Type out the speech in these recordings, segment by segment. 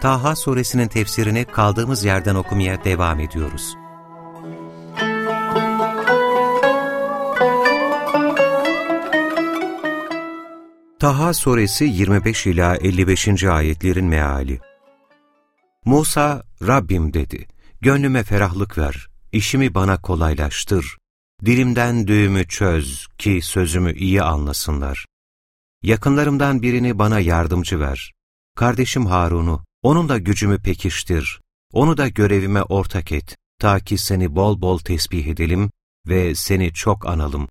Taha suresinin tefsirini kaldığımız yerden okumaya devam ediyoruz. Taha suresi 25 ila 55. ayetlerin meali. Musa, Rabbim dedi, gönlüme ferahlık ver, işimi bana kolaylaştır, dilimden düğümü çöz ki sözümü iyi anlasınlar. Yakınlarımdan birini bana yardımcı ver. Kardeşim Harun'u, onun da gücümü pekiştir. Onu da görevime ortak et, ta ki seni bol bol tesbih edelim ve seni çok analım.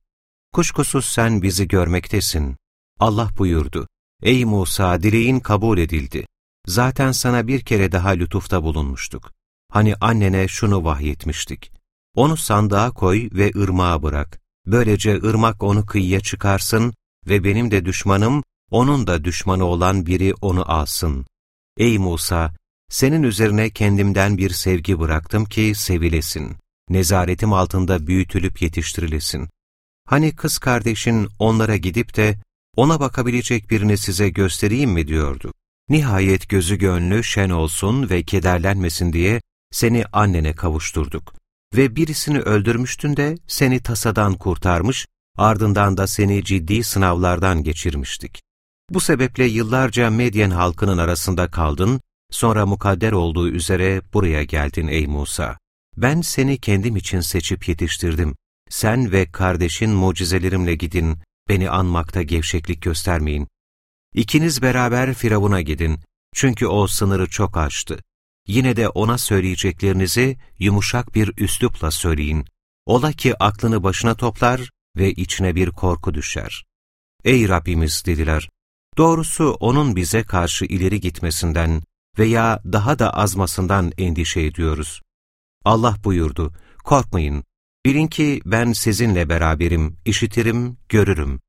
Kuşkusuz sen bizi görmektesin. Allah buyurdu, Ey Musa dileğin kabul edildi. Zaten sana bir kere daha lütufta bulunmuştuk. Hani annene şunu vahyetmiştik. Onu sandığa koy ve ırmağa bırak. Böylece ırmak onu kıyıya çıkarsın ve benim de düşmanım, onun da düşmanı olan biri onu alsın. Ey Musa! Senin üzerine kendimden bir sevgi bıraktım ki sevilesin. Nezaretim altında büyütülüp yetiştirilesin. Hani kız kardeşin onlara gidip de ona bakabilecek birini size göstereyim mi diyordu. Nihayet gözü gönlü şen olsun ve kederlenmesin diye seni annene kavuşturduk. Ve birisini öldürmüştün de seni tasadan kurtarmış, ardından da seni ciddi sınavlardan geçirmiştik. Bu sebeple yıllarca Medyen halkının arasında kaldın, sonra mukadder olduğu üzere buraya geldin ey Musa. Ben seni kendim için seçip yetiştirdim. Sen ve kardeşin mucizelerimle gidin, beni anmakta gevşeklik göstermeyin. İkiniz beraber Firavun'a gidin, çünkü o sınırı çok aştı. Yine de ona söyleyeceklerinizi yumuşak bir üslupla söyleyin. Ola ki aklını başına toplar ve içine bir korku düşer. Ey Rabbimiz dediler, doğrusu onun bize karşı ileri gitmesinden veya daha da azmasından endişe ediyoruz. Allah buyurdu, korkmayın, bilin ki ben sizinle beraberim, işitirim, görürüm.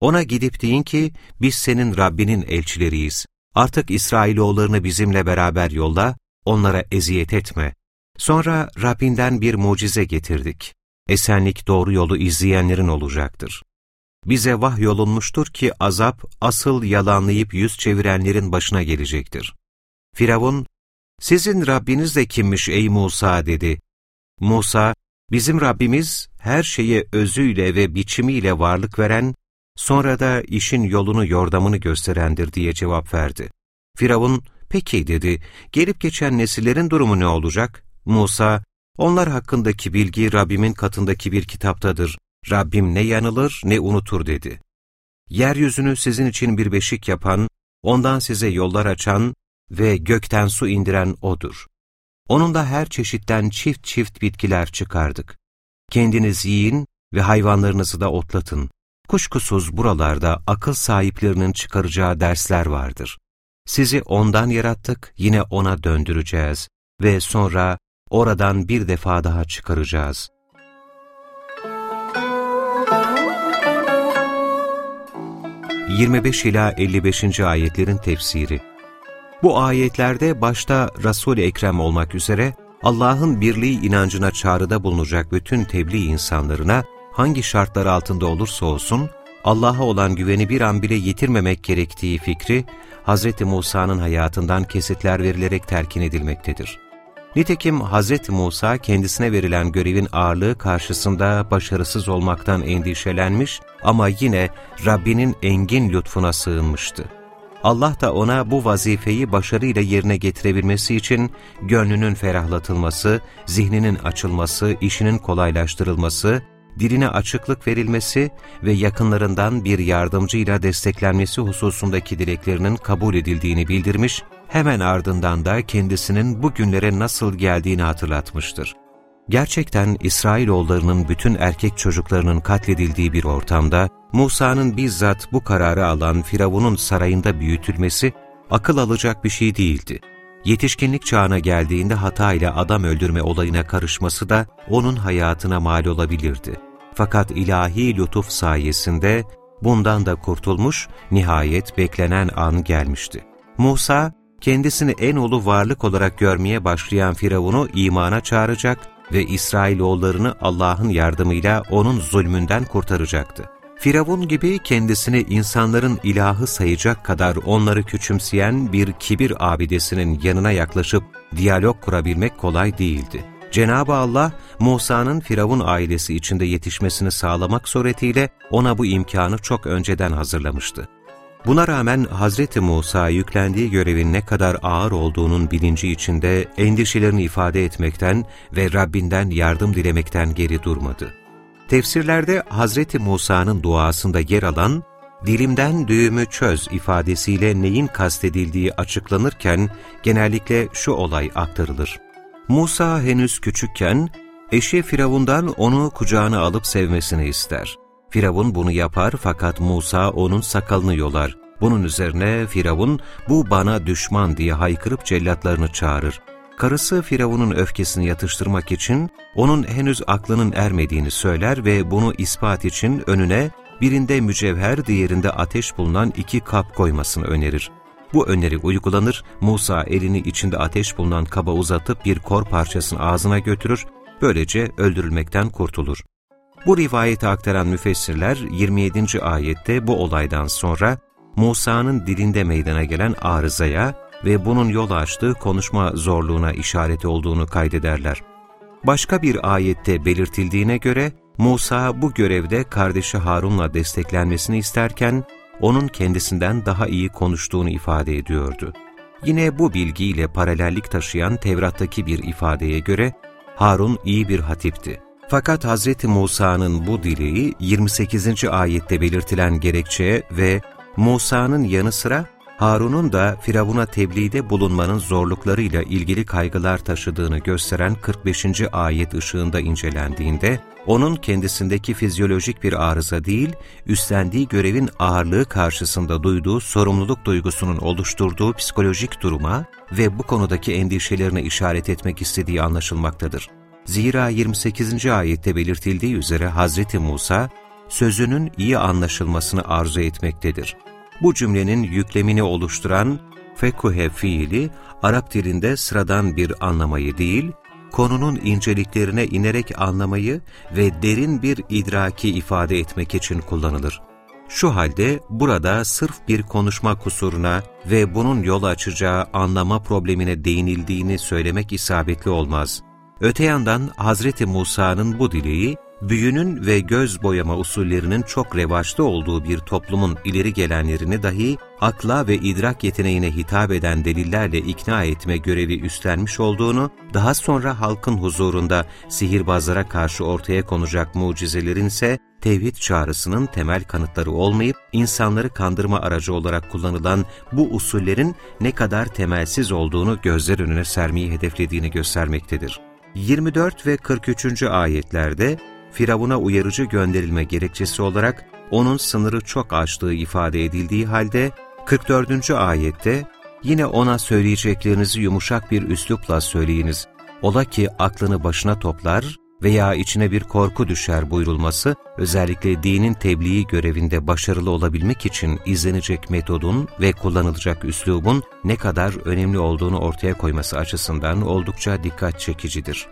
Ona gidip deyin ki, biz senin Rabbinin elçileriyiz. Artık İsrailoğullarını bizimle beraber yolla, onlara eziyet etme. Sonra Rabbinden bir mucize getirdik. Esenlik doğru yolu izleyenlerin olacaktır. Bize vahyolunmuştur ki azap asıl yalanlayıp yüz çevirenlerin başına gelecektir. Firavun, sizin Rabbiniz de kimmiş ey Musa dedi. Musa, bizim Rabbimiz her şeye özüyle ve biçimiyle varlık veren, sonra da işin yolunu yordamını gösterendir diye cevap verdi. Firavun, peki dedi, gelip geçen nesillerin durumu ne olacak? Musa, onlar hakkındaki bilgi Rabbimin katındaki bir kitaptadır. Rabbim ne yanılır ne unutur dedi. Yeryüzünü sizin için bir beşik yapan, ondan size yollar açan ve gökten su indiren O'dur. Onun da her çeşitten çift çift bitkiler çıkardık. Kendiniz yiyin ve hayvanlarınızı da otlatın. Kuşkusuz buralarda akıl sahiplerinin çıkaracağı dersler vardır. Sizi ondan yarattık, yine ona döndüreceğiz ve sonra oradan bir defa daha çıkaracağız. ...25 ila 55. ayetlerin tefsiri Bu ayetlerde başta Resul-i Ekrem olmak üzere... ...Allah'ın birliği inancına çağrıda bulunacak bütün tebliğ insanlarına... ...hangi şartlar altında olursa olsun... Allah'a olan güveni bir an bile yitirmemek gerektiği fikri... ...Hz. Musa'nın hayatından kesitler verilerek telkin edilmektedir. Nitekim Hz. Musa kendisine verilen görevin ağırlığı karşısında başarısız olmaktan endişelenmiş ama yine Rabbinin engin lütfuna sığınmıştı. Allah da ona bu vazifeyi başarıyla yerine getirebilmesi için gönlünün ferahlatılması, zihninin açılması, işinin kolaylaştırılması, diline açıklık verilmesi ve yakınlarından bir yardımcıyla desteklenmesi hususundaki dileklerinin kabul edildiğini bildirmiş hemen ardından da kendisinin bu günlere nasıl geldiğini hatırlatmıştır. Gerçekten İsrailoğullarının bütün erkek çocuklarının katledildiği bir ortamda, Musa'nın bizzat bu kararı alan Firavun'un sarayında büyütülmesi, akıl alacak bir şey değildi. Yetişkinlik çağına geldiğinde hata ile adam öldürme olayına karışması da onun hayatına mal olabilirdi. Fakat ilahi lütuf sayesinde bundan da kurtulmuş, nihayet beklenen an gelmişti. Musa, kendisini en ulu varlık olarak görmeye başlayan Firavun'u imana çağıracak ve İsrailoğullarını Allah'ın yardımıyla onun zulmünden kurtaracaktı. Firavun gibi kendisini insanların ilahı sayacak kadar onları küçümseyen bir kibir abidesinin yanına yaklaşıp diyalog kurabilmek kolay değildi. Cenab-ı Allah, Musa'nın Firavun ailesi içinde yetişmesini sağlamak suretiyle ona bu imkanı çok önceden hazırlamıştı. Buna rağmen Hazreti Musa yüklendiği görevin ne kadar ağır olduğunun bilinci içinde endişelerini ifade etmekten ve Rabbinden yardım dilemekten geri durmadı. Tefsirlerde Hazreti Musa'nın duasında yer alan dilimden düğümü çöz ifadesiyle neyin kastedildiği açıklanırken genellikle şu olay aktarılır. Musa henüz küçükken eşi Firavundan onu kucağına alıp sevmesini ister. Firavun bunu yapar fakat Musa onun sakalını yolar. Bunun üzerine Firavun bu bana düşman diye haykırıp cellatlarını çağırır. Karısı Firavun'un öfkesini yatıştırmak için onun henüz aklının ermediğini söyler ve bunu ispat için önüne birinde mücevher diğerinde ateş bulunan iki kap koymasını önerir. Bu öneri uygulanır, Musa elini içinde ateş bulunan kaba uzatıp bir kor parçasını ağzına götürür, böylece öldürülmekten kurtulur. Bu rivayeti aktaran müfessirler 27. ayette bu olaydan sonra Musa'nın dilinde meydana gelen arızaya ve bunun yol açtığı konuşma zorluğuna işaret olduğunu kaydederler. Başka bir ayette belirtildiğine göre Musa bu görevde kardeşi Harun'la desteklenmesini isterken onun kendisinden daha iyi konuştuğunu ifade ediyordu. Yine bu bilgiyle paralellik taşıyan Tevrat'taki bir ifadeye göre Harun iyi bir hatipti. Fakat Hz. Musa'nın bu dileği 28. ayette belirtilen gerekçeye ve Musa'nın yanı sıra Harun'un da Firavun'a tebliğde bulunmanın zorluklarıyla ilgili kaygılar taşıdığını gösteren 45. ayet ışığında incelendiğinde, onun kendisindeki fizyolojik bir arıza değil, üstlendiği görevin ağırlığı karşısında duyduğu sorumluluk duygusunun oluşturduğu psikolojik duruma ve bu konudaki endişelerine işaret etmek istediği anlaşılmaktadır. Zira 28. ayette belirtildiği üzere Hazreti Musa, sözünün iyi anlaşılmasını arzu etmektedir. Bu cümlenin yüklemini oluşturan fekuhe fiili, Arap dilinde sıradan bir anlamayı değil, konunun inceliklerine inerek anlamayı ve derin bir idraki ifade etmek için kullanılır. Şu halde burada sırf bir konuşma kusuruna ve bunun yol açacağı anlama problemine değinildiğini söylemek isabetli olmaz. Öte yandan Hazreti Musa'nın bu dileği, büyünün ve göz boyama usullerinin çok revaçta olduğu bir toplumun ileri gelenlerini dahi akla ve idrak yeteneğine hitap eden delillerle ikna etme görevi üstlenmiş olduğunu, daha sonra halkın huzurunda sihirbazlara karşı ortaya konacak mucizelerin ise tevhid çağrısının temel kanıtları olmayıp, insanları kandırma aracı olarak kullanılan bu usullerin ne kadar temelsiz olduğunu gözler önüne sermeyi hedeflediğini göstermektedir. 24 ve 43. ayetlerde Firavun'a uyarıcı gönderilme gerekçesi olarak onun sınırı çok aştığı ifade edildiği halde 44. ayette yine ona söyleyeceklerinizi yumuşak bir üslupla söyleyiniz. Ola ki aklını başına toplar veya içine bir korku düşer buyurulması, özellikle dinin tebliği görevinde başarılı olabilmek için izlenecek metodun ve kullanılacak üslubun ne kadar önemli olduğunu ortaya koyması açısından oldukça dikkat çekicidir.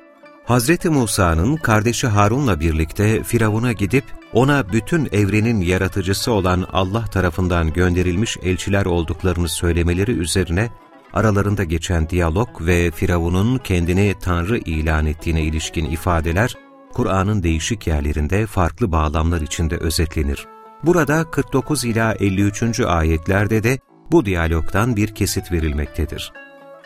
Hz. Musa'nın kardeşi Harun'la birlikte Firavun'a gidip ona bütün evrenin yaratıcısı olan Allah tarafından gönderilmiş elçiler olduklarını söylemeleri üzerine aralarında geçen diyalog ve Firavun'un kendini Tanrı ilan ettiğine ilişkin ifadeler, Kur'an'ın değişik yerlerinde farklı bağlamlar içinde özetlenir. Burada 49 ila 53. ayetlerde de bu diyalogdan bir kesit verilmektedir.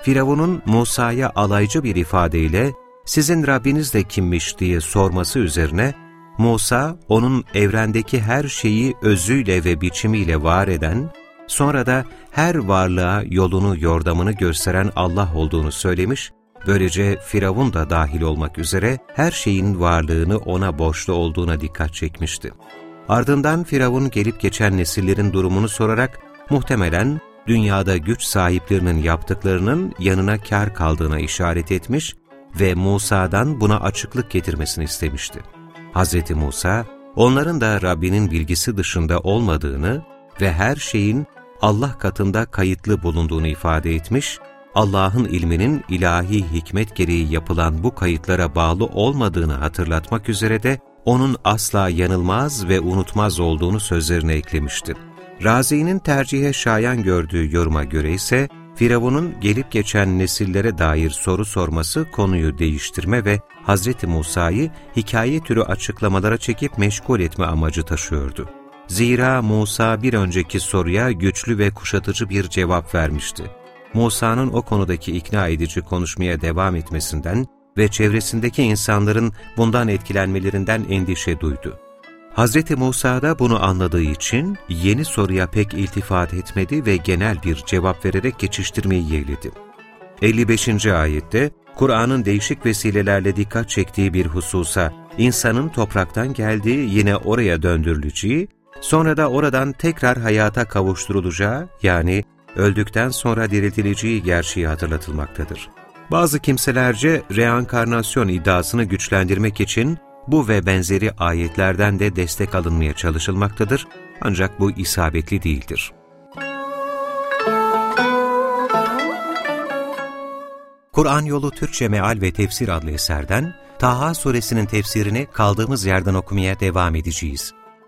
Firavun'un Musa'ya alaycı bir ifadeyle sizin Rabbiniz de kimmiş diye sorması üzerine, Musa onun evrendeki her şeyi özüyle ve biçimiyle var eden, sonra da her varlığa yolunu yordamını gösteren Allah olduğunu söylemiş, böylece Firavun da dahil olmak üzere her şeyin varlığını ona borçlu olduğuna dikkat çekmişti. Ardından Firavun gelip geçen nesillerin durumunu sorarak, muhtemelen dünyada güç sahiplerinin yaptıklarının yanına kar kaldığına işaret etmiş ve Musa'dan buna açıklık getirmesini istemişti. Hz. Musa, onların da Rabbinin bilgisi dışında olmadığını ve her şeyin Allah katında kayıtlı bulunduğunu ifade etmiş, Allah'ın ilminin ilahi hikmet gereği yapılan bu kayıtlara bağlı olmadığını hatırlatmak üzere de onun asla yanılmaz ve unutmaz olduğunu sözlerine eklemişti. Razi'nin tercihe şayan gördüğü yoruma göre ise, Firavun'un gelip geçen nesillere dair soru sorması konuyu değiştirme ve Hz. Musa'yı hikaye türü açıklamalara çekip meşgul etme amacı taşıyordu. Zira Musa bir önceki soruya güçlü ve kuşatıcı bir cevap vermişti. Musa'nın o konudaki ikna edici konuşmaya devam etmesinden ve çevresindeki insanların bundan etkilenmelerinden endişe duydu. Hz. Musa da bunu anladığı için yeni soruya pek iltifat etmedi ve genel bir cevap vererek geçiştirmeyi yeğledi. 55. ayette Kur'an'ın değişik vesilelerle dikkat çektiği bir hususa, insanın topraktan geldiği yine oraya döndürüleceği, sonra da oradan tekrar hayata kavuşturulacağı yani öldükten sonra diriltileceği gerçeği hatırlatılmaktadır. Bazı kimselerce reenkarnasyon iddiasını güçlendirmek için bu ve benzeri ayetlerden de destek alınmaya çalışılmaktadır ancak bu isabetli değildir. Kur'an Yolu Türkçe Meal ve Tefsir adlı eserden Taha suresinin tefsirini kaldığımız yerden okumaya devam edeceğiz.